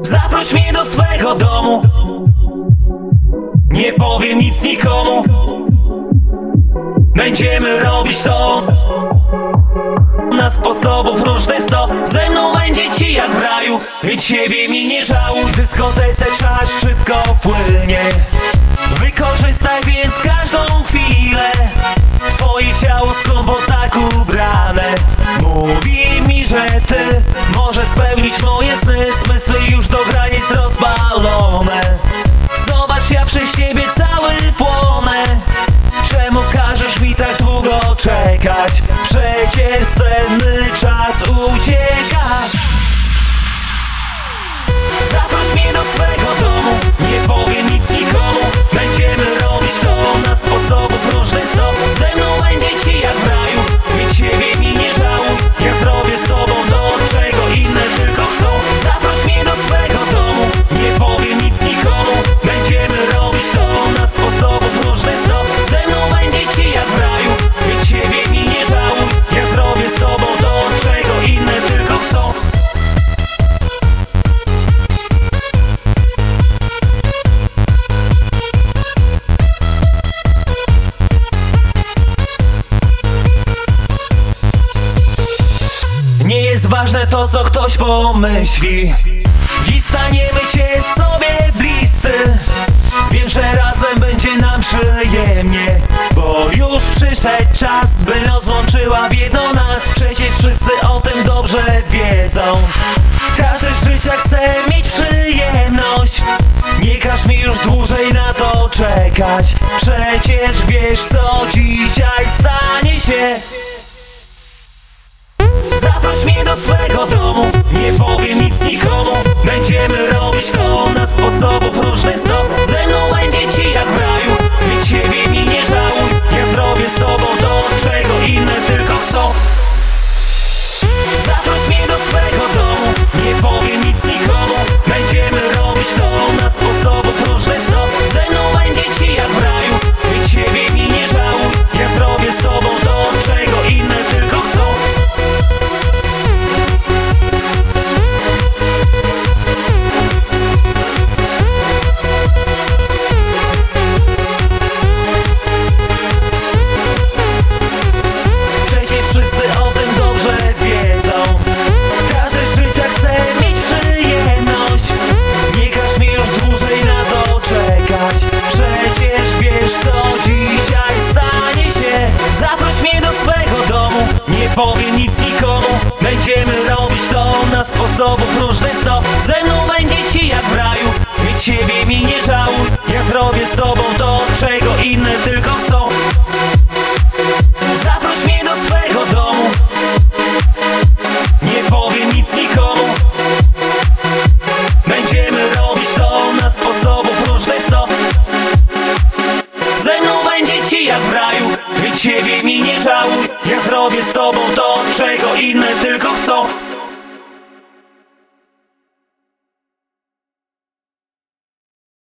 Zaproś mnie do swego domu. Nie powiem nic nikomu. Będziemy robić to. Na sposobów różnych sto. Ze mną będzie ci jak w raju. Więc siebie mi nie żałuj. W dyskotece czas szybko płynie Przecież Nie jest ważne to, co ktoś pomyśli. Dziś staniemy się sobie bliscy. Wiem, że razem będzie nam przyjemnie Bo już przyszedł czas, by rozłączyła w jedno nas. Przecież wszyscy o tym dobrze wiedzą. Każdy z życia chce mieć przyjemność. Nie każ mi już dłużej na to czekać. Przecież wiesz, co dzisiaj sposobów różnych sto. Ze mną będzie ci jak w raju. Więc siebie mi nie żałuj. Ja zrobię z tobą to, czego inne tylko chcą. Zaproś mnie do swego domu. Nie powiem nic nikomu. Będziemy robić to na sposobów różnych sto. Ze mną będzie ci jak w raju. Więc siebie mi nie żałuj. Ja zrobię z tobą to, czego inne tylko